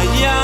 allá.